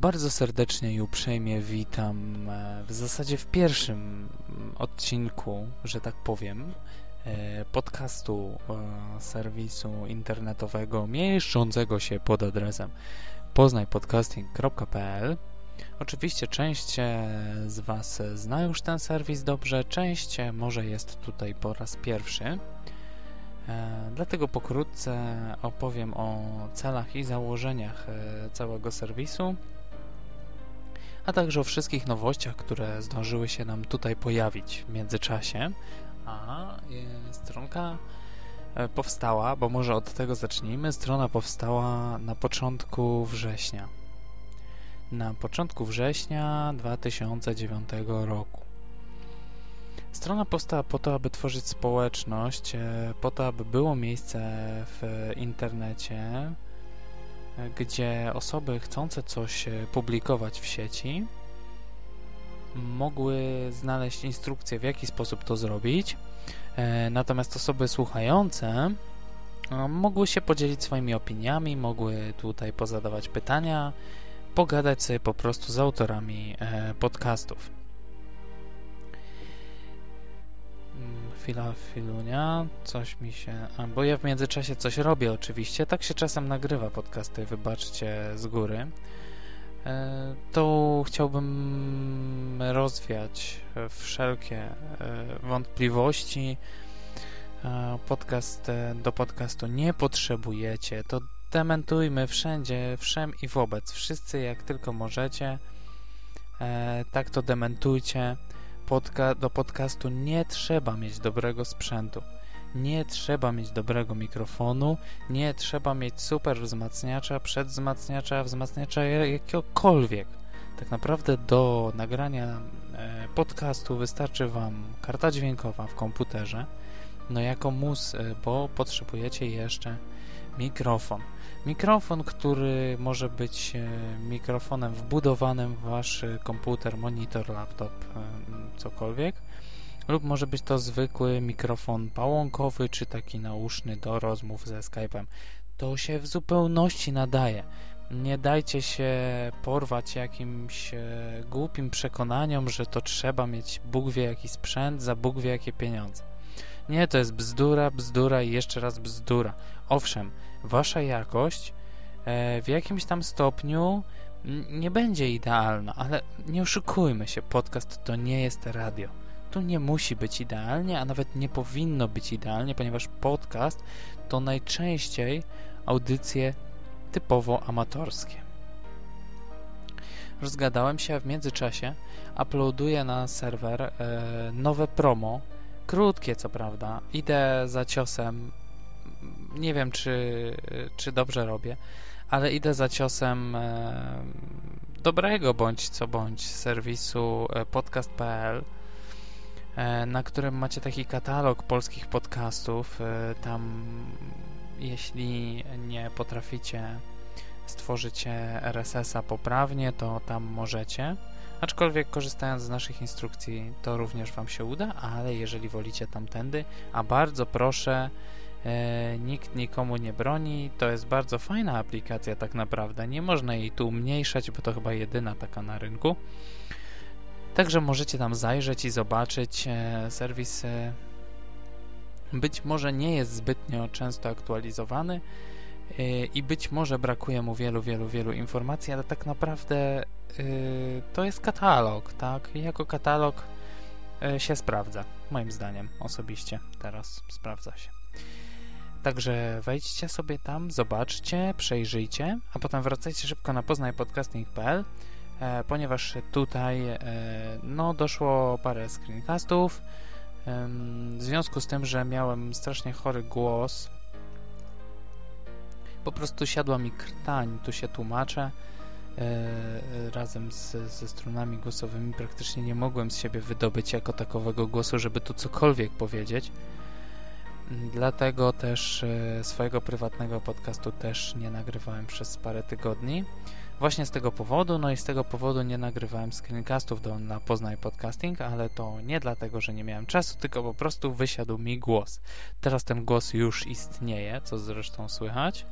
Bardzo serdecznie i uprzejmie witam e, w zasadzie w pierwszym odcinku, że tak powiem, e, podcastu e, serwisu internetowego mieszczącego się pod adresem poznajpodcasting.pl. Oczywiście część z Was zna już ten serwis dobrze, część może jest tutaj po raz pierwszy. Dlatego pokrótce opowiem o celach i założeniach całego serwisu a także o wszystkich nowościach, które zdążyły się nam tutaj pojawić w międzyczasie. A stronka e, powstała, bo może od tego zacznijmy. Strona powstała na początku września. Na początku września 2009 roku. Strona powstała po to, aby tworzyć społeczność, e, po to, aby było miejsce w internecie, gdzie osoby chcące coś e, publikować w sieci mogły znaleźć instrukcję, w jaki sposób to zrobić. E, natomiast osoby słuchające e, mogły się podzielić swoimi opiniami, mogły tutaj pozadawać pytania, pogadać sobie po prostu z autorami podcastów. Chwila, chwilunia, coś mi się... Bo ja w międzyczasie coś robię oczywiście, tak się czasem nagrywa podcasty, wybaczcie z góry. E, to chciałbym rozwiać wszelkie e, wątpliwości. E, podcast, do podcastu nie potrzebujecie, to dementujmy wszędzie, wszem i wobec. Wszyscy jak tylko możecie, tak to dementujcie podca do podcastu nie trzeba mieć dobrego sprzętu. Nie trzeba mieć dobrego mikrofonu, nie trzeba mieć super wzmacniacza, przedwzmacniacza, wzmacniacza jakiegokolwiek. Tak naprawdę do nagrania e, podcastu wystarczy Wam karta dźwiękowa w komputerze, no jako mus, e, bo potrzebujecie jeszcze mikrofon. Mikrofon, który może być e, mikrofonem wbudowanym w Wasz komputer, monitor, laptop, cokolwiek, lub może być to zwykły mikrofon pałąkowy, czy taki nauszny do rozmów ze Skype'em. To się w zupełności nadaje. Nie dajcie się porwać jakimś e, głupim przekonaniom, że to trzeba mieć Bóg wie jaki sprzęt za Bóg wie jakie pieniądze. Nie, to jest bzdura, bzdura i jeszcze raz bzdura. Owszem, wasza jakość e, w jakimś tam stopniu nie będzie idealna, ale nie oszukujmy się, podcast to nie jest radio. Tu nie musi być idealnie, a nawet nie powinno być idealnie, ponieważ podcast to najczęściej audycje typowo amatorskie. Rozgadałem się, a w międzyczasie uploaduję na serwer e, nowe promo, krótkie co prawda. Idę za ciosem, nie wiem czy, czy dobrze robię, ale idę za ciosem e, dobrego bądź co bądź serwisu e, podcast.pl e, na którym macie taki katalog polskich podcastów. Tam jeśli nie potraficie stworzyć RSS-a poprawnie, to tam możecie. Aczkolwiek korzystając z naszych instrukcji, to również Wam się uda, ale jeżeli wolicie tamtędy, a bardzo proszę, e, nikt nikomu nie broni. To jest bardzo fajna aplikacja tak naprawdę. Nie można jej tu umniejszać, bo to chyba jedyna taka na rynku. Także możecie tam zajrzeć i zobaczyć. E, serwis e, być może nie jest zbytnio często aktualizowany e, i być może brakuje mu wielu, wielu, wielu informacji, ale tak naprawdę e, to jest katalog, tak? I jako katalog e, się sprawdza, moim zdaniem osobiście teraz sprawdza się. Także wejdźcie sobie tam, zobaczcie, przejrzyjcie, a potem wracajcie szybko na poznajpodcasting.pl, e, ponieważ tutaj e, no, doszło parę screencastów. E, w związku z tym, że miałem strasznie chory głos, po prostu siadła mi krtań, tu się tłumaczę, e, razem z, ze strunami głosowymi praktycznie nie mogłem z siebie wydobyć jako takowego głosu, żeby tu cokolwiek powiedzieć. Dlatego też e, swojego prywatnego podcastu też nie nagrywałem przez parę tygodni. Właśnie z tego powodu, no i z tego powodu nie nagrywałem screencastów do, na Poznaj Podcasting, ale to nie dlatego, że nie miałem czasu, tylko po prostu wysiadł mi głos. Teraz ten głos już istnieje, co zresztą słychać.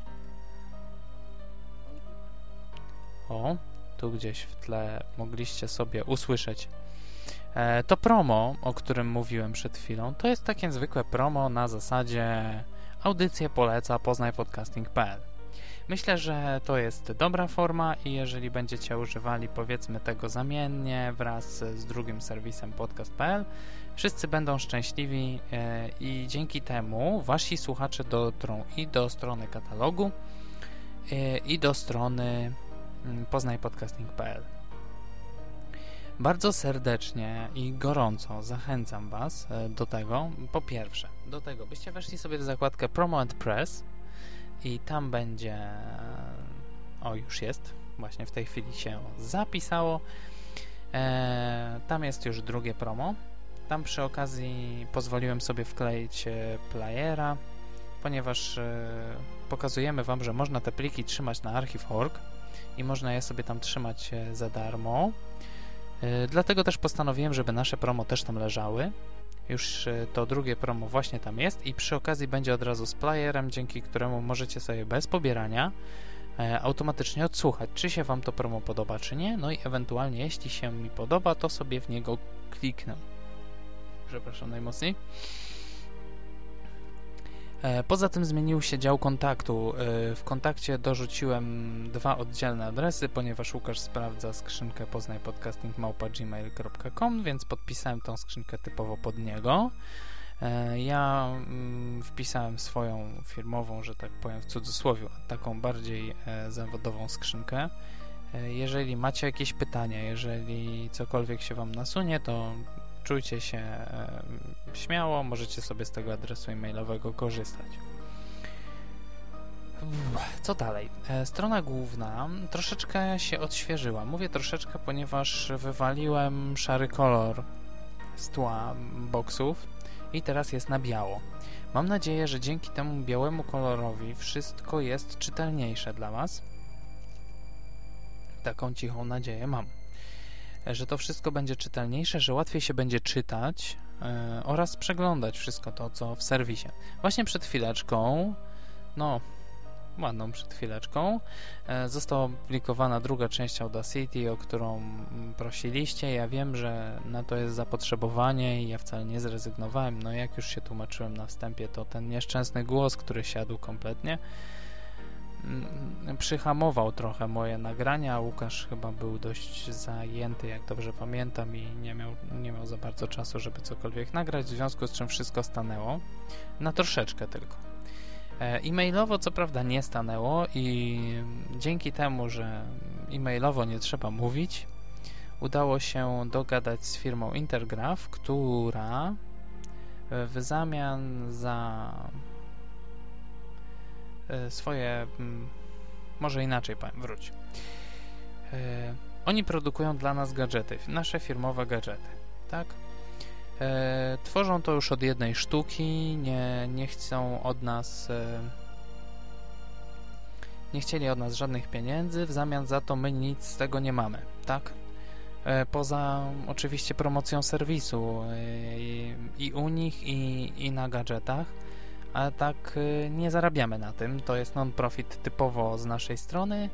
O, tu gdzieś w tle mogliście sobie usłyszeć. E, to promo, o którym mówiłem przed chwilą, to jest takie zwykłe promo na zasadzie audycję poleca poznajpodcasting.pl. Myślę, że to jest dobra forma i jeżeli będziecie używali powiedzmy tego zamiennie wraz z drugim serwisem podcast.pl, wszyscy będą szczęśliwi e, i dzięki temu wasi słuchacze dotrą i do strony katalogu e, i do strony mm, poznajpodcasting.pl. Bardzo serdecznie i gorąco zachęcam Was e, do tego, po pierwsze, do tego, byście weszli sobie w zakładkę Promo and Press i tam będzie, o już jest, właśnie w tej chwili się zapisało, e, tam jest już drugie promo, tam przy okazji pozwoliłem sobie wkleić e, playera, ponieważ e, pokazujemy Wam, że można te pliki trzymać na archive.org i można je sobie tam trzymać e, za darmo. Dlatego też postanowiłem, żeby nasze promo też tam leżały. Już to drugie promo właśnie tam jest i przy okazji będzie od razu z playerem, dzięki któremu możecie sobie bez pobierania automatycznie odsłuchać, czy się Wam to promo podoba, czy nie. No i ewentualnie, jeśli się mi podoba, to sobie w niego kliknę przepraszam najmocniej. E, poza tym zmienił się dział kontaktu. E, w kontakcie dorzuciłem dwa oddzielne adresy, ponieważ Łukasz sprawdza skrzynkę poznajpodcasting.gmail.com, więc podpisałem tą skrzynkę typowo pod niego. E, ja mm, wpisałem swoją firmową, że tak powiem w cudzysłowie, taką bardziej zawodową skrzynkę. Jeżeli macie jakieś pytania, jeżeli cokolwiek się Wam nasunie, to czujcie się śmiało, możecie sobie z tego adresu e-mailowego korzystać. Co dalej? E, strona główna troszeczkę się odświeżyła. Mówię troszeczkę, ponieważ wywaliłem szary kolor z tła boksów i teraz jest na biało. Mam nadzieję, że dzięki temu białemu kolorowi wszystko jest czytelniejsze dla Was. Taką cichą nadzieję mam że to wszystko będzie czytelniejsze, że łatwiej się będzie czytać yy, oraz przeglądać wszystko to, co w serwisie. Właśnie przed chwileczką, no, ładną przed chwileczką, yy, została opublikowana druga część Audacity, o którą mm, prosiliście. Ja wiem, że na to jest zapotrzebowanie i ja wcale nie zrezygnowałem. No, jak już się tłumaczyłem na wstępie, to ten nieszczęsny głos, który siadł kompletnie, przyhamował trochę moje nagrania. Łukasz chyba był dość zajęty, jak dobrze pamiętam, i nie miał, nie miał za bardzo czasu, żeby cokolwiek nagrać, w związku z czym wszystko stanęło. Na troszeczkę tylko. E, e-mailowo co prawda nie stanęło i dzięki temu, że e-mailowo nie trzeba mówić, udało się dogadać z firmą Intergraph, która w zamian za swoje. Mm, może inaczej wróć. E, oni produkują dla nas gadżety, nasze firmowe gadżety, tak? E, tworzą to już od jednej sztuki, nie, nie chcą od nas. Nie chcieli od nas żadnych pieniędzy, w zamian za to my nic z tego nie mamy, tak? Poza oczywiście promocją serwisu i u nich, i, i na gadżetach ale tak y, nie zarabiamy na tym. To jest non-profit typowo z naszej strony,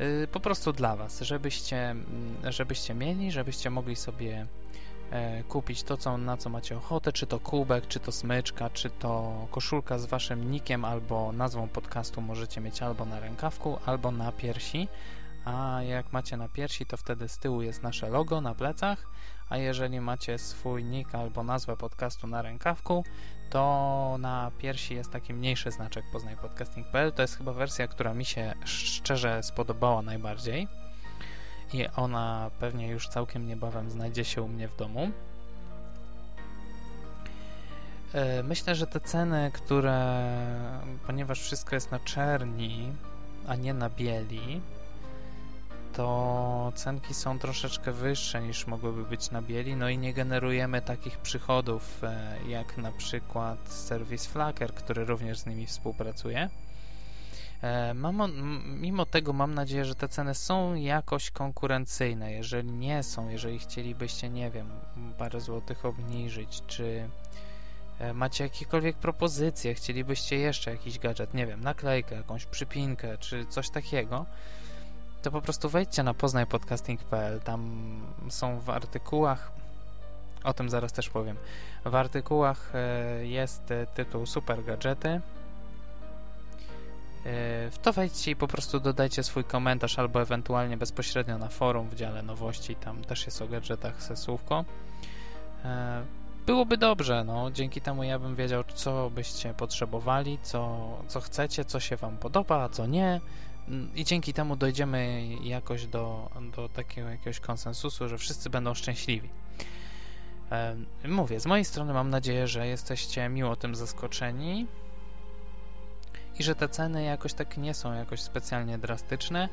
y, po prostu dla Was, żebyście, mm, żebyście mieli, żebyście mogli sobie e, kupić to, co, na co macie ochotę, czy to kubek, czy to smyczka, czy to koszulka z Waszym nikiem albo nazwą podcastu możecie mieć albo na rękawku, albo na piersi, a jak macie na piersi, to wtedy z tyłu jest nasze logo na plecach, a jeżeli macie swój nick albo nazwę podcastu na rękawku, to na piersi jest taki mniejszy znaczek poznajpodcasting.pl. To jest chyba wersja, która mi się szczerze spodobała najbardziej i ona pewnie już całkiem niebawem znajdzie się u mnie w domu. E, myślę, że te ceny, które, ponieważ wszystko jest na czerni, a nie na bieli, to cenki są troszeczkę wyższe niż mogłyby być na bieli, no i nie generujemy takich przychodów e, jak na przykład serwis Flacker, który również z nimi współpracuje. E, mam, mimo tego mam nadzieję, że te ceny są jakoś konkurencyjne. Jeżeli nie są, jeżeli chcielibyście, nie wiem, parę złotych obniżyć, czy e, macie jakiekolwiek propozycje, chcielibyście jeszcze jakiś gadżet, nie wiem, naklejkę, jakąś przypinkę, czy coś takiego, to po prostu wejdźcie na poznajpodcasting.pl. Tam są w artykułach, o tym zaraz też powiem. W artykułach e, jest e, tytuł Super Gadżety. E, w to wejdźcie i po prostu dodajcie swój komentarz albo ewentualnie bezpośrednio na forum w dziale nowości. Tam też jest o gadżetach se słówko. Byłoby dobrze, no. Dzięki temu ja bym wiedział, co byście potrzebowali, co, co chcecie, co się wam podoba, a co nie i dzięki temu dojdziemy jakoś do, do takiego jakiegoś konsensusu, że wszyscy będą szczęśliwi. Mówię, z mojej strony mam nadzieję, że jesteście miło tym zaskoczeni i że te ceny jakoś tak nie są jakoś specjalnie drastyczne.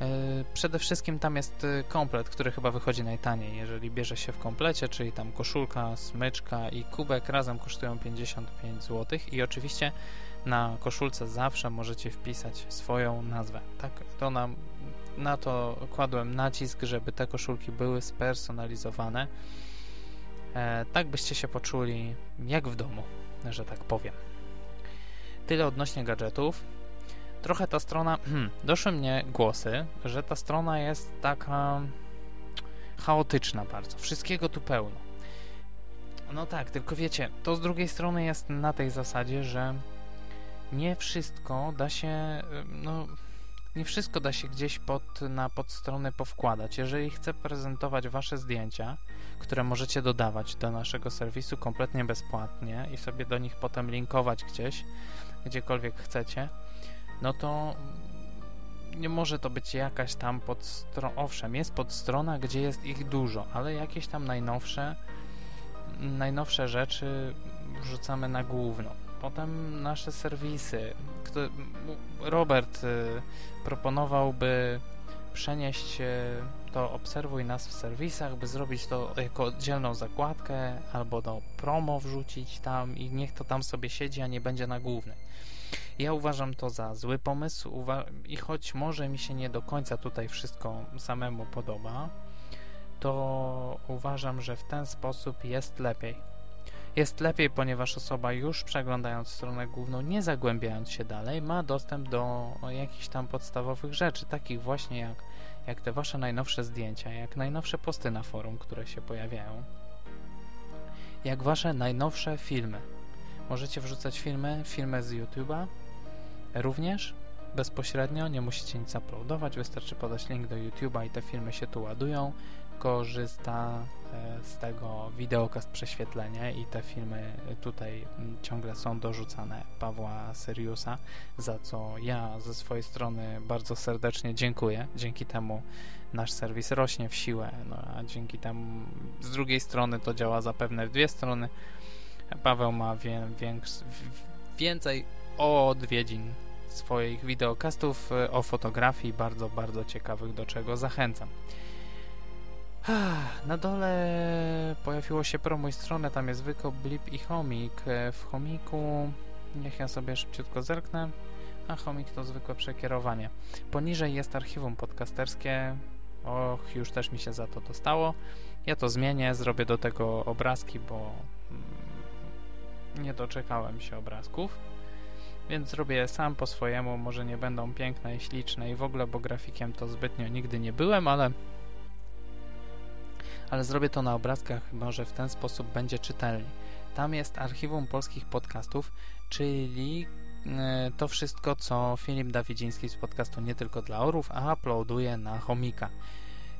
E, przede wszystkim tam jest y, komplet, który chyba wychodzi najtaniej. Jeżeli bierze się w komplecie, czyli tam koszulka, smyczka i kubek, razem kosztują 55 zł. I oczywiście na koszulce zawsze możecie wpisać swoją nazwę. Tak, to nam, na to kładłem nacisk, żeby te koszulki były spersonalizowane. E, tak byście się poczuli jak w domu, że tak powiem. Tyle odnośnie gadżetów. Trochę ta strona, hmm, doszły mnie głosy, że ta strona jest taka chaotyczna bardzo. Wszystkiego tu pełno. No tak, tylko wiecie, to z drugiej strony jest na tej zasadzie, że nie wszystko da się, no, nie wszystko da się gdzieś pod, na podstronę powkładać. Jeżeli chcę prezentować Wasze zdjęcia, które możecie dodawać do naszego serwisu kompletnie bezpłatnie i sobie do nich potem linkować gdzieś, gdziekolwiek chcecie, no to nie może to być jakaś tam podstrona. Owszem, jest podstrona, gdzie jest ich dużo, ale jakieś tam najnowsze, najnowsze rzeczy wrzucamy na główną. Potem nasze serwisy. Robert y, proponowałby przenieść y, to obserwuj nas w serwisach, by zrobić to jako oddzielną zakładkę albo do promo wrzucić tam i niech to tam sobie siedzi, a nie będzie na głównej. Ja uważam to za zły pomysł i choć może mi się nie do końca tutaj wszystko samemu podoba, to uważam, że w ten sposób jest lepiej. Jest lepiej, ponieważ osoba już przeglądając stronę główną, nie zagłębiając się dalej, ma dostęp do jakichś tam podstawowych rzeczy, takich właśnie jak, jak te wasze najnowsze zdjęcia, jak najnowsze posty na forum, które się pojawiają, jak wasze najnowsze filmy. Możecie wrzucać filmy, filmy z YouTube'a. Również bezpośrednio, nie musicie nic uploadować, wystarczy podać link do YouTube'a i te filmy się tu ładują korzysta e, z tego wideokast prześwietlenie i te filmy tutaj mm, ciągle są dorzucane Pawła Seriusa, za co ja ze swojej strony bardzo serdecznie dziękuję. Dzięki temu nasz serwis rośnie w siłę, no, a dzięki temu z drugiej strony to działa zapewne w dwie strony. Paweł ma wie, więcej odwiedzin swoich wideokastów e, o fotografii bardzo, bardzo ciekawych, do czego zachęcam. Na dole pojawiło się promuj stronę, tam jest wykop, blip i chomik. E, w chomiku, niech ja sobie szybciutko zerknę, a chomik to zwykłe przekierowanie. Poniżej jest archiwum podcasterskie, och, już też mi się za to dostało. Ja to zmienię, zrobię do tego obrazki, bo mm, nie doczekałem się obrazków. Więc zrobię sam po swojemu, może nie będą piękne i śliczne i w ogóle, bo grafikiem to zbytnio nigdy nie byłem, ale ale zrobię to na obrazkach, może w ten sposób będzie czytelniej. Tam jest archiwum polskich podcastów, czyli e, to wszystko, co Filip Dawidziński z podcastu Nie Tylko Dla Orów, a uploaduje na Chomika.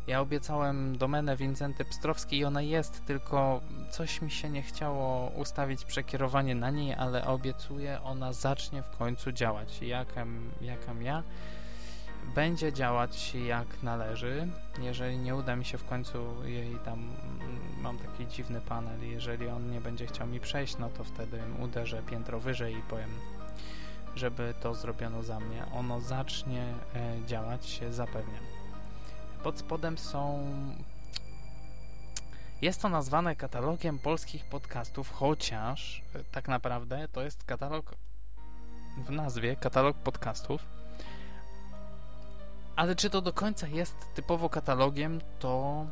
Ja obiecałem domenę Wincenty Pstrowskiej i ona jest, tylko coś mi się nie chciało ustawić przekierowanie na niej, ale obiecuję, ona zacznie w końcu działać. Jakem, jakem ja będzie działać jak należy. Jeżeli nie uda mi się w końcu jej tam, mm, mam taki dziwny panel, jeżeli on nie będzie chciał mi przejść, no to wtedy uderzę piętro wyżej i powiem, żeby to zrobiono za mnie. Ono zacznie e, działać, zapewniam. Pod spodem są jest to nazwane katalogiem polskich podcastów, chociaż e, tak naprawdę to jest katalog w nazwie katalog podcastów ale czy to do końca jest typowo katalogiem, to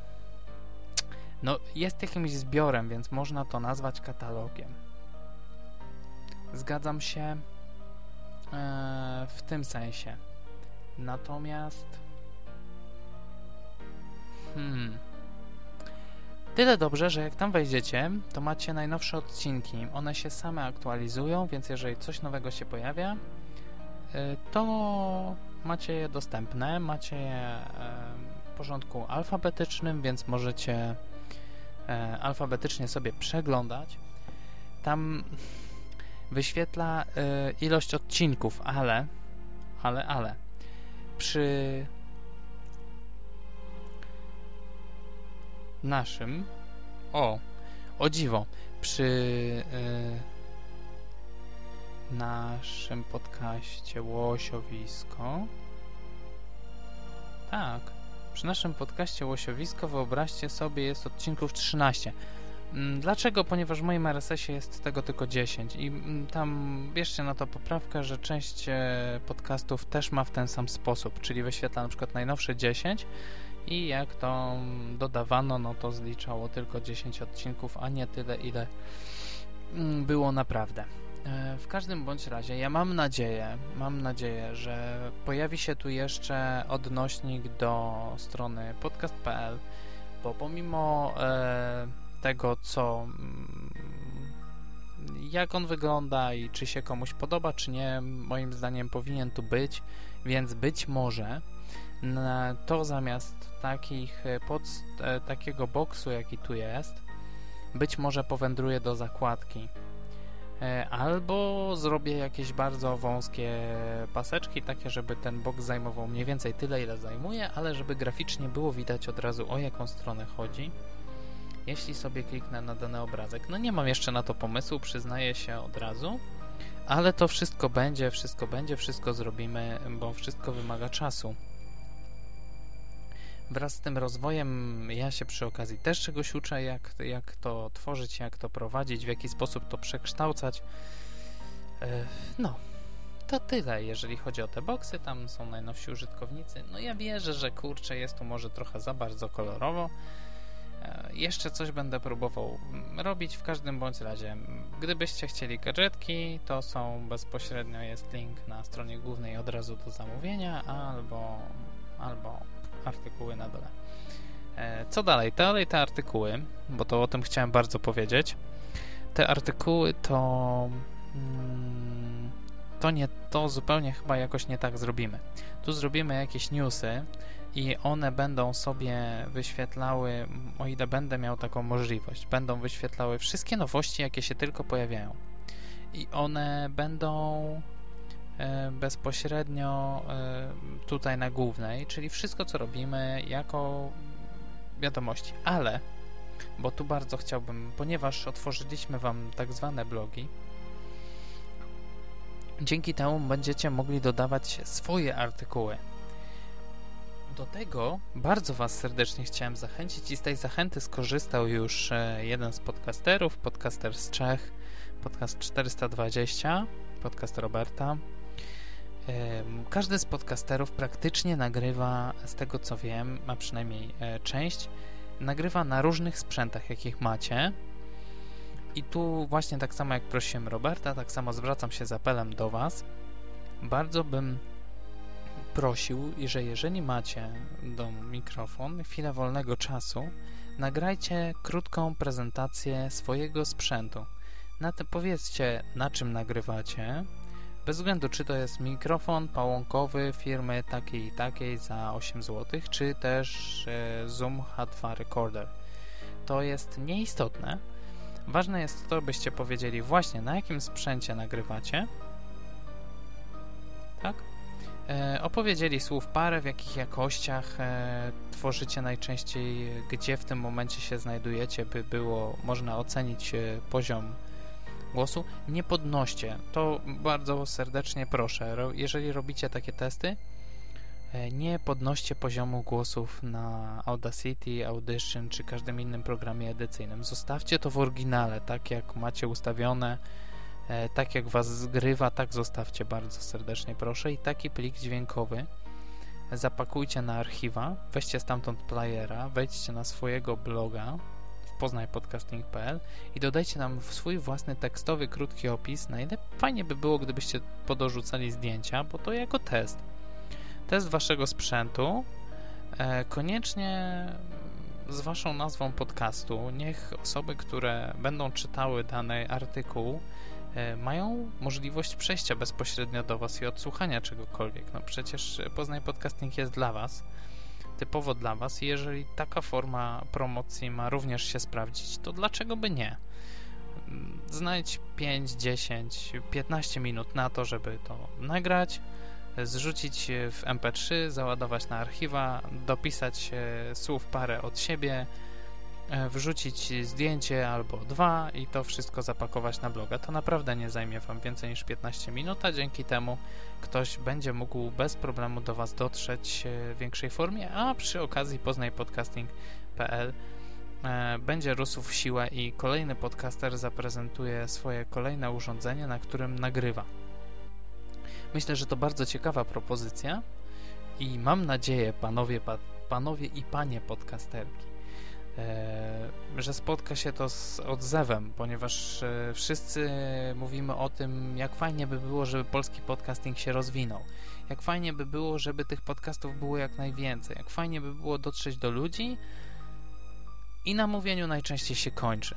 no, jest jakimś zbiorem, więc można to nazwać katalogiem. Zgadzam się e, w tym sensie. Natomiast hmm Tyle dobrze, że jak tam wejdziecie, to macie najnowsze odcinki. One się same aktualizują, więc jeżeli coś nowego się pojawia, e, to macie je dostępne, macie je w porządku alfabetycznym, więc możecie e, alfabetycznie sobie przeglądać. Tam wyświetla e, ilość odcinków, ale, ale, ale przy naszym o, o dziwo, przy e, naszym podcaście Łosiowisko tak, przy naszym podcaście Łosiowisko, wyobraźcie sobie, jest odcinków 13. Mm, dlaczego? Ponieważ w moim RSS-ie jest tego tylko 10 i mm, tam bierzcie na to poprawkę, że część e, podcastów też ma w ten sam sposób, czyli wyświetla na przykład najnowsze 10 i jak to dodawano, no to zliczało tylko 10 odcinków, a nie tyle, ile mm, było naprawdę. E, w każdym bądź razie ja mam nadzieję, mam nadzieję, że pojawi się tu jeszcze odnośnik do strony podcast.pl, bo pomimo e, tego, co mm, jak on wygląda i czy się komuś podoba, czy nie, moim zdaniem powinien tu być, więc być może to zamiast takich e, pod, takiego boksu, jaki tu jest, być może powędruje do zakładki. E, albo zrobię jakieś bardzo wąskie paseczki, takie, żeby ten box zajmował mniej więcej tyle, ile zajmuje, ale żeby graficznie było widać od razu, o jaką stronę chodzi, jeśli sobie kliknę na dany obrazek. No nie mam jeszcze na to pomysłu, przyznaję się od razu, ale to wszystko będzie, wszystko będzie, wszystko zrobimy, bo wszystko wymaga czasu wraz z tym rozwojem ja się przy okazji też czegoś uczę, jak, jak to tworzyć, jak to prowadzić, w jaki sposób to przekształcać. E, no, to tyle, jeżeli chodzi o te boksy, tam są najnowsi użytkownicy. No ja wierzę, że kurczę, jest tu może trochę za bardzo kolorowo. E, jeszcze coś będę próbował robić, w każdym bądź razie. Gdybyście chcieli gadżetki, to są bezpośrednio jest link na stronie głównej od razu do zamówienia, albo, albo artykuły na dole. E, co dalej? Dalej te artykuły, bo to o tym chciałem bardzo powiedzieć. Te artykuły to mm, to nie to zupełnie chyba jakoś nie tak zrobimy. Tu zrobimy jakieś newsy i one będą sobie wyświetlały, o ile będę miał taką możliwość, będą wyświetlały wszystkie nowości, jakie się tylko pojawiają. I one będą bezpośrednio e, tutaj na głównej, czyli wszystko co robimy jako wiadomości, ale bo tu bardzo chciałbym, ponieważ otworzyliśmy Wam tak zwane blogi, dzięki temu będziecie mogli dodawać swoje artykuły. Do tego bardzo Was serdecznie chciałem zachęcić i z tej zachęty skorzystał już e, jeden z podcasterów, podcaster z Czech, podcast 420, podcast Roberta, każdy z podcasterów praktycznie nagrywa, z tego co wiem, ma przynajmniej e, część, nagrywa na różnych sprzętach, jakich macie. I tu właśnie tak samo jak prosiłem Roberta, tak samo zwracam się z apelem do Was. Bardzo bym prosił, że jeżeli macie do mikrofon, chwilę wolnego czasu, nagrajcie krótką prezentację swojego sprzętu. Na te powiedzcie, na czym nagrywacie, bez względu czy to jest mikrofon pałąkowy firmy takiej i takiej za 8 zł, czy też e, Zoom H2 Recorder. To jest nieistotne. Ważne jest to, byście powiedzieli właśnie na jakim sprzęcie nagrywacie. Tak? E, opowiedzieli słów parę, w jakich jakościach e, tworzycie najczęściej, gdzie w tym momencie się znajdujecie, by było można ocenić e, poziom głosu, nie podnoście. To bardzo serdecznie proszę. Jeżeli robicie takie testy, e, nie podnoście poziomu głosów na Audacity, Audition czy każdym innym programie edycyjnym. Zostawcie to w oryginale, tak jak macie ustawione, e, tak jak was zgrywa, tak zostawcie bardzo serdecznie proszę i taki plik dźwiękowy zapakujcie na archiwa, weźcie stamtąd playera, wejdźcie na swojego bloga, poznajpodcasting.pl i dodajcie nam swój własny tekstowy, krótki opis. Najlepiej fajnie by było, gdybyście podorzucali zdjęcia, bo to jako test. Test waszego sprzętu. E, koniecznie z waszą nazwą podcastu. Niech osoby, które będą czytały dany artykuł, e, mają możliwość przejścia bezpośrednio do was i odsłuchania czegokolwiek. No przecież Poznań Podcasting jest dla was, typowo dla was jeżeli taka forma promocji ma również się sprawdzić, to dlaczego by nie? Znajdź 5, 10, 15 minut na to, żeby to nagrać, zrzucić w MP3, załadować na archiwa, dopisać słów parę od siebie, wrzucić zdjęcie albo dwa i to wszystko zapakować na bloga. To naprawdę nie zajmie Wam więcej niż 15 minut, a dzięki temu ktoś będzie mógł bez problemu do Was dotrzeć w większej formie, a przy okazji poznajpodcasting.pl e, będzie rósł w siłę i kolejny podcaster zaprezentuje swoje kolejne urządzenie, na którym nagrywa. Myślę, że to bardzo ciekawa propozycja i mam nadzieję, panowie, pa, panowie i panie podcasterki, e, że spotka się to z odzewem, ponieważ e, wszyscy mówimy o tym, jak fajnie by było, żeby polski podcasting się rozwinął. Jak fajnie by było, żeby tych podcastów było jak najwięcej. Jak fajnie by było dotrzeć do ludzi i na mówieniu najczęściej się kończy.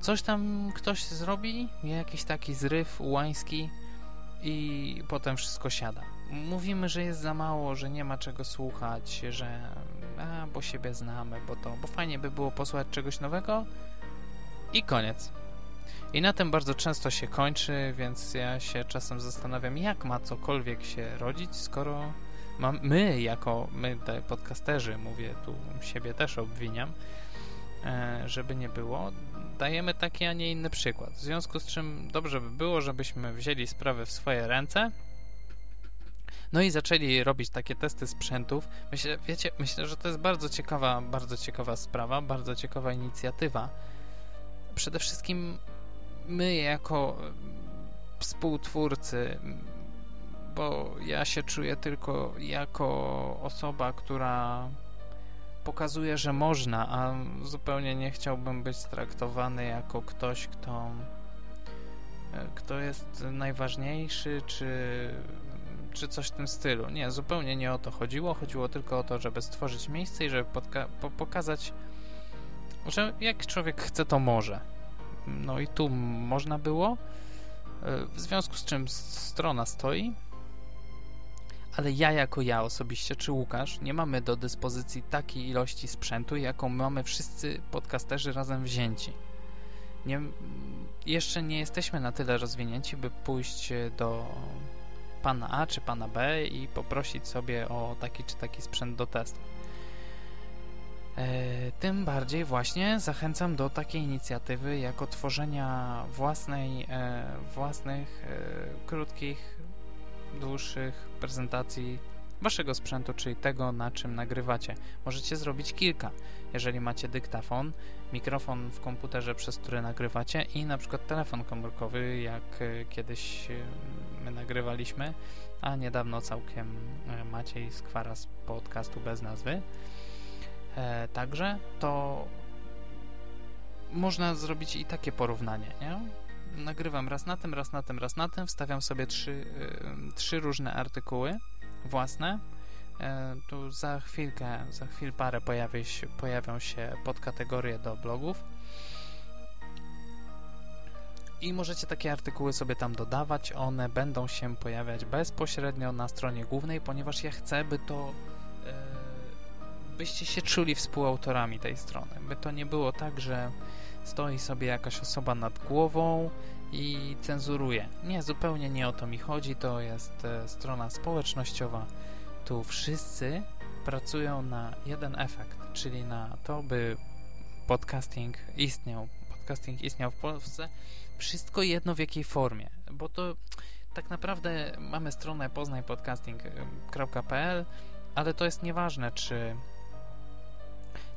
Coś tam ktoś zrobi, jakiś taki zryw ułański, i potem wszystko siada. Mówimy, że jest za mało, że nie ma czego słuchać, że a, bo siebie znamy, bo to, bo fajnie by było posłuchać czegoś nowego i koniec. I na tym bardzo często się kończy, więc ja się czasem zastanawiam, jak ma cokolwiek się rodzić, skoro my, jako my, te podcasterzy, mówię tu siebie też obwiniam, e, żeby nie było, dajemy taki, a nie inny przykład. W związku z czym dobrze by było, żebyśmy wzięli sprawę w swoje ręce no i zaczęli robić takie testy sprzętów. Myślę, wiecie, myślę, że to jest bardzo ciekawa, bardzo ciekawa sprawa, bardzo ciekawa inicjatywa. Przede wszystkim my jako współtwórcy, bo ja się czuję tylko jako osoba, która pokazuje, że można, a zupełnie nie chciałbym być traktowany jako ktoś, kto, e, kto jest najważniejszy, czy, czy coś w tym stylu. Nie, zupełnie nie o to chodziło. Chodziło tylko o to, żeby stworzyć miejsce i żeby po pokazać, że jak człowiek chce, to może. No i tu można było, e, w związku z czym strona stoi ale ja jako ja osobiście, czy Łukasz, nie mamy do dyspozycji takiej ilości sprzętu, jaką mamy wszyscy podcasterzy razem wzięci. Nie, jeszcze nie jesteśmy na tyle rozwinięci, by pójść do pana A czy pana B i poprosić sobie o taki czy taki sprzęt do testu. E, tym bardziej właśnie zachęcam do takiej inicjatywy, jak tworzenia własnej, e, własnych, e, krótkich dłuższych prezentacji waszego sprzętu, czyli tego, na czym nagrywacie. Możecie zrobić kilka, jeżeli macie dyktafon, mikrofon w komputerze, przez który nagrywacie i na przykład telefon komórkowy, jak e, kiedyś e, my nagrywaliśmy, a niedawno całkiem e, Maciej Skwara z podcastu bez nazwy. Także to można zrobić i takie porównanie, nie? nagrywam raz na tym, raz na tym, raz na tym, wstawiam sobie trzy, trzy różne artykuły własne. E, tu za chwilkę, za chwil parę pojawi się, pojawią się podkategorie do blogów. I możecie takie artykuły sobie tam dodawać. One będą się pojawiać bezpośrednio na stronie głównej, ponieważ ja chcę, by to e, byście się czuli współautorami tej strony. By to nie było tak, że stoi sobie jakaś osoba nad głową i cenzuruje. Nie, zupełnie nie o to mi chodzi, to jest e, strona społecznościowa. Tu wszyscy pracują na jeden efekt, czyli na to, by podcasting istniał. Podcasting istniał w Polsce. Wszystko jedno w jakiej formie, bo to tak naprawdę mamy stronę poznajpodcasting.pl, ale to jest nieważne, czy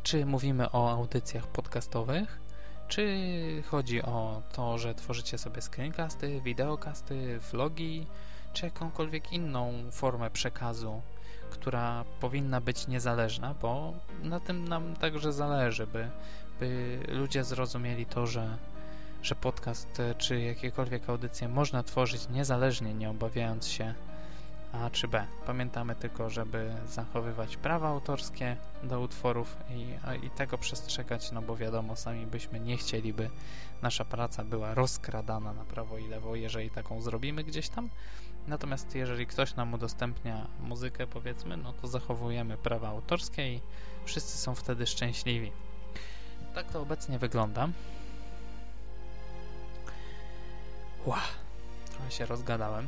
czy mówimy o audycjach podcastowych, czy chodzi o to, że tworzycie sobie screencasty, wideokasty, vlogi, czy jakąkolwiek inną formę przekazu, która powinna być niezależna, bo na tym nam także zależy, by, by ludzie zrozumieli to, że, że podcast czy jakiekolwiek audycje można tworzyć niezależnie, nie obawiając się A czy B. Pamiętamy tylko, żeby zachowywać prawa autorskie do utworów i, i tego przestrzegać, no bo wiadomo, sami byśmy nie chcieli, by nasza praca była rozkradana na prawo i lewo, jeżeli taką zrobimy gdzieś tam. Natomiast jeżeli ktoś nam udostępnia muzykę, powiedzmy, no to zachowujemy prawa autorskie i wszyscy są wtedy szczęśliwi. Tak to obecnie wygląda. Ła, trochę się rozgadałem.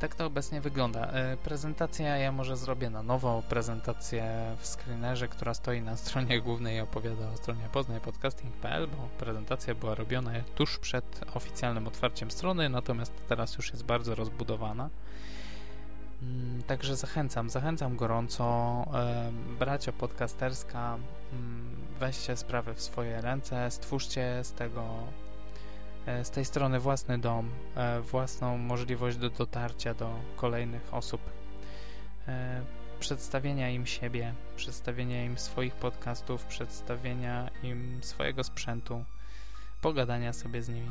Tak to obecnie wygląda. E, prezentacja ja może zrobię na nowo. Prezentację w screenerze, która stoi na stronie głównej i opowiada o stronie poznajpodcasting.pl, bo prezentacja była robiona tuż przed oficjalnym otwarciem strony, natomiast teraz już jest bardzo rozbudowana. Mm, także zachęcam, zachęcam gorąco. E, bracia podcasterska, mm, weźcie sprawę w swoje ręce, stwórzcie z tego z tej strony własny dom, e, własną możliwość do dotarcia do kolejnych osób, e, przedstawienia im siebie, przedstawienia im swoich podcastów, przedstawienia im swojego sprzętu, pogadania sobie z nimi.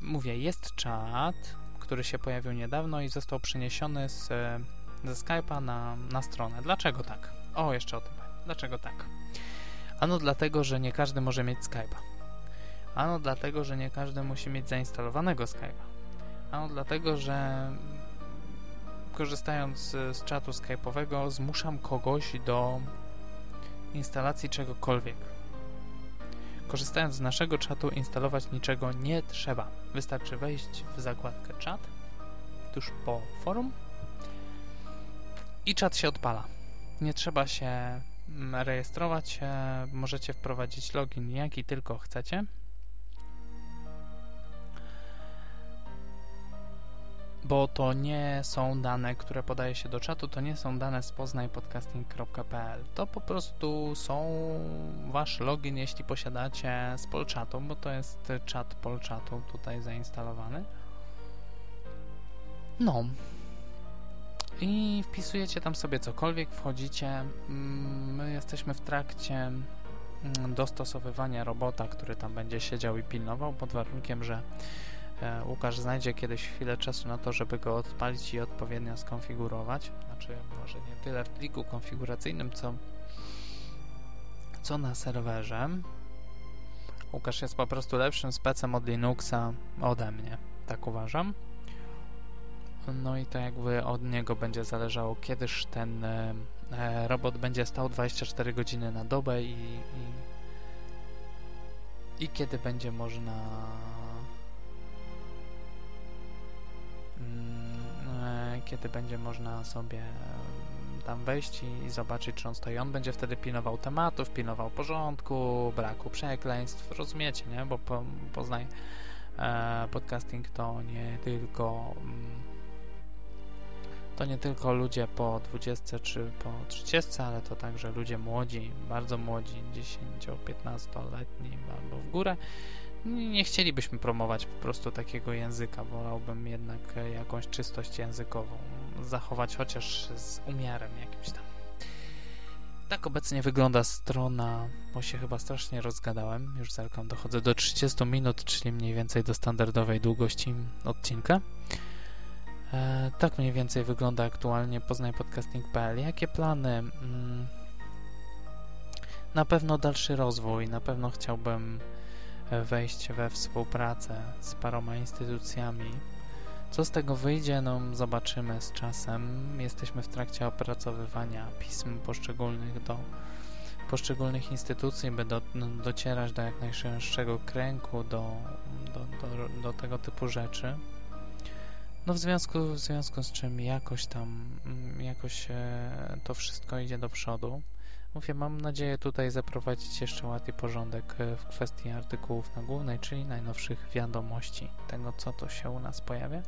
Mówię, jest czat, który się pojawił niedawno i został przeniesiony z, ze Skype'a na, na stronę. Dlaczego tak? O, jeszcze o tym. Dlaczego tak? Ano dlatego, że nie każdy może mieć Skype'a. Ano dlatego, że nie każdy musi mieć zainstalowanego Skype'a. Ano dlatego, że korzystając z, czatu Skype'owego zmuszam kogoś do instalacji czegokolwiek. Korzystając z naszego czatu instalować niczego nie trzeba. Wystarczy wejść w zakładkę czat tuż po forum i czat się odpala. Nie trzeba się rejestrować, możecie wprowadzić login jaki tylko chcecie bo to nie są dane, które podaje się do czatu, to nie są dane z poznajpodcasting.pl. To po prostu są wasz login, jeśli posiadacie z Polchatu, bo to jest czat Polchatu tutaj zainstalowany. No. I wpisujecie tam sobie cokolwiek, wchodzicie. My jesteśmy w trakcie mm, dostosowywania robota, który tam będzie siedział i pilnował, pod warunkiem, że Łukasz znajdzie kiedyś chwilę czasu na to, żeby go odpalić i odpowiednio skonfigurować. Znaczy, może nie tyle w pliku konfiguracyjnym, co, co na serwerze. Łukasz jest po prostu lepszym specem od Linuxa ode mnie. Tak uważam. No i to jakby od niego będzie zależało, kiedyż ten e, e robot będzie stał 24 godziny na dobę i, i, i kiedy będzie można kiedy będzie można sobie tam wejść i zobaczyć, czy on stoi. On będzie wtedy pilnował tematów, pilnował porządku, braku przekleństw, rozumiecie, nie? Bo po, poznaj e, podcasting to nie tylko mm, to nie tylko ludzie po 20 czy po 30, ale to także ludzie młodzi, bardzo młodzi, 10-15 letni albo w górę nie chcielibyśmy promować po prostu takiego języka. Wolałbym jednak jakąś czystość językową zachować, chociaż z umiarem jakimś tam. Tak obecnie wygląda strona, bo się chyba strasznie rozgadałem. Już zerkam, dochodzę do 30 minut, czyli mniej więcej do standardowej długości odcinka. E, tak mniej więcej wygląda aktualnie poznajpodcasting.pl. Jakie plany? Mm, na pewno dalszy rozwój, na pewno chciałbym wejść we współpracę z paroma instytucjami. Co z tego wyjdzie, no zobaczymy z czasem. Jesteśmy w trakcie opracowywania pism poszczególnych do poszczególnych instytucji, by do, no, docierać do jak najszerszego kręgu, do, do, do, do tego typu rzeczy. No w związku, w związku z czym jakoś tam, mm, jakoś e, to wszystko idzie do przodu. Mówię, mam nadzieję tutaj zaprowadzić jeszcze ładny porządek e, w kwestii artykułów na głównej, czyli najnowszych wiadomości, tego co to się u nas pojawia.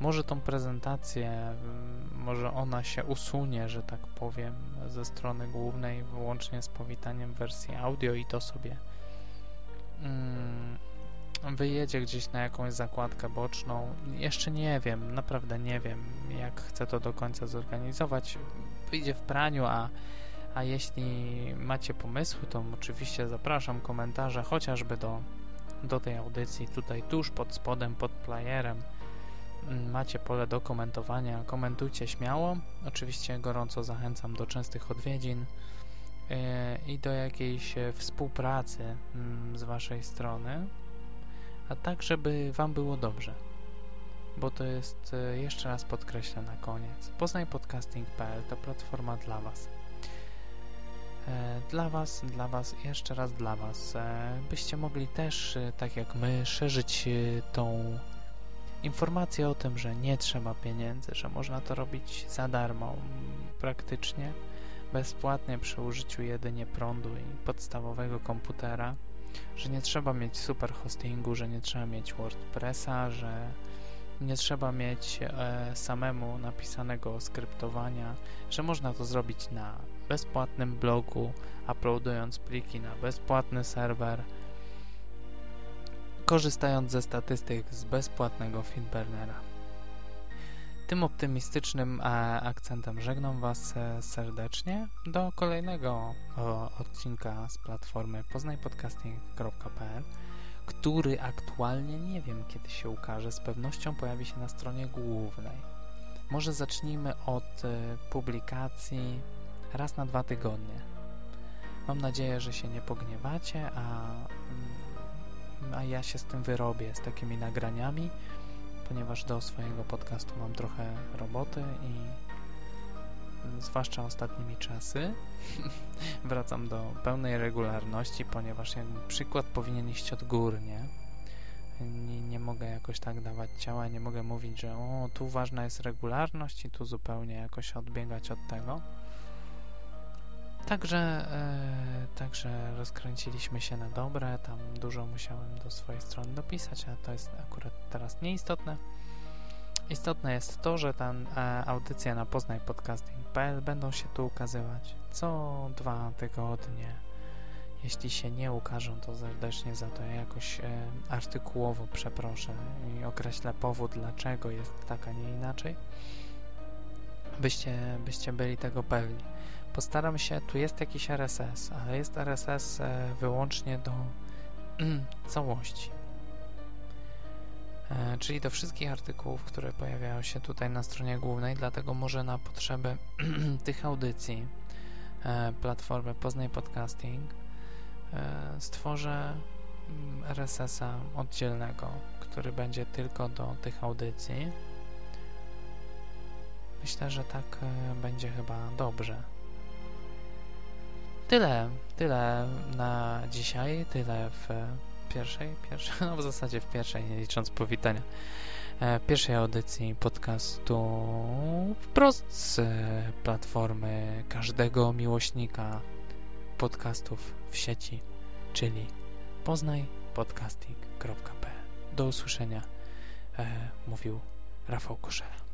Może tą prezentację, mm, może ona się usunie, że tak powiem, ze strony głównej, łącznie z powitaniem wersji audio i to sobie mm, wyjedzie gdzieś na jakąś zakładkę boczną. Jeszcze nie wiem, naprawdę nie wiem, jak chcę to do końca zorganizować. Wyjdzie w praniu, a a jeśli macie pomysły, to oczywiście zapraszam komentarze chociażby do, do tej audycji tutaj tuż pod spodem, pod playerem. mm, macie pole do komentowania, komentujcie śmiało. Oczywiście gorąco zachęcam do częstych odwiedzin e, i do jakiejś e, współpracy mm, z Waszej strony, a tak, żeby Wam było dobrze. Bo to jest, e, jeszcze raz podkreślę na koniec, poznajpodcasting.pl to platforma dla Was. Dla Was, dla Was, jeszcze raz dla Was, byście mogli też, tak jak my, szerzyć tą informacje o tym, że nie trzeba pieniędzy, że można to robić za darmo, praktycznie bezpłatnie przy użyciu jedynie prądu i podstawowego komputera, że nie trzeba mieć super hostingu, że nie trzeba mieć WordPressa, że nie trzeba mieć e, samemu napisanego skryptowania, że można to zrobić na bezpłatnym blogu, uploadując pliki na bezpłatny serwer, korzystając ze statystyk z bezpłatnego Feedburnera. Tym optymistycznym akcentem żegnam Was e, serdecznie do kolejnego odcinka z platformy poznajpodcasting.pl który aktualnie nie wiem kiedy się ukaże, z pewnością pojawi się na stronie głównej. Może zacznijmy od e, publikacji raz na dwa tygodnie. Mam nadzieję, że się nie pogniewacie, a mm, a ja się z tym wyrobię, z takimi nagraniami, ponieważ do swojego podcastu mam trochę roboty i zwłaszcza ostatnimi czasy wracam do pełnej regularności, ponieważ jakby przykład powinien iść odgórnie. Nie, nie mogę jakoś tak dawać ciała, nie mogę mówić, że o, tu ważna jest regularność i tu zupełnie jakoś odbiegać od tego. Także, e, także rozkręciliśmy się na dobre, tam dużo musiałem do swojej strony dopisać, a to jest akurat teraz nieistotne. Istotne jest to, że ta e, audycja na poznajpodcasting.pl będą się tu ukazywać co dwa tygodnie. Jeśli się nie ukażą, to serdecznie za to ja jakoś e, artykułowo przeproszę i określę powód, dlaczego jest tak, a nie inaczej, byście, byście byli tego pewni. Postaram się, tu jest jakiś RSS, ale jest RSS e, wyłącznie do całości. E, czyli do wszystkich artykułów, które pojawiają się tutaj na stronie głównej, dlatego może na potrzeby tych audycji e, platformy Poznaj Podcasting stworzę mm, RSS-a oddzielnego, który będzie tylko do tych audycji. Myślę, że tak będzie chyba dobrze. Tyle, tyle na dzisiaj, tyle w pierwszej, pierwszej, no w zasadzie w pierwszej, nie licząc powitania, e, pierwszej audycji podcastu wprost z platformy każdego miłośnika podcastów w sieci, czyli poznajpodcasting.pl. Do usłyszenia, e, mówił Rafał Koszela.